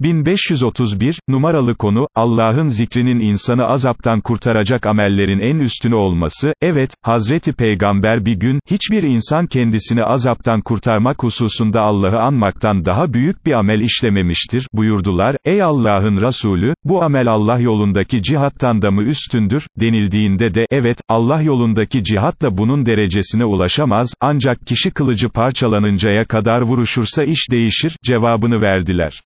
1531, numaralı konu, Allah'ın zikrinin insanı azaptan kurtaracak amellerin en üstünü olması, evet, Hazreti Peygamber bir gün, hiçbir insan kendisini azaptan kurtarmak hususunda Allah'ı anmaktan daha büyük bir amel işlememiştir, buyurdular, ey Allah'ın Resulü, bu amel Allah yolundaki cihattan da mı üstündür, denildiğinde de, evet, Allah yolundaki cihatla bunun derecesine ulaşamaz, ancak kişi kılıcı parçalanıncaya kadar vuruşursa iş değişir, cevabını verdiler.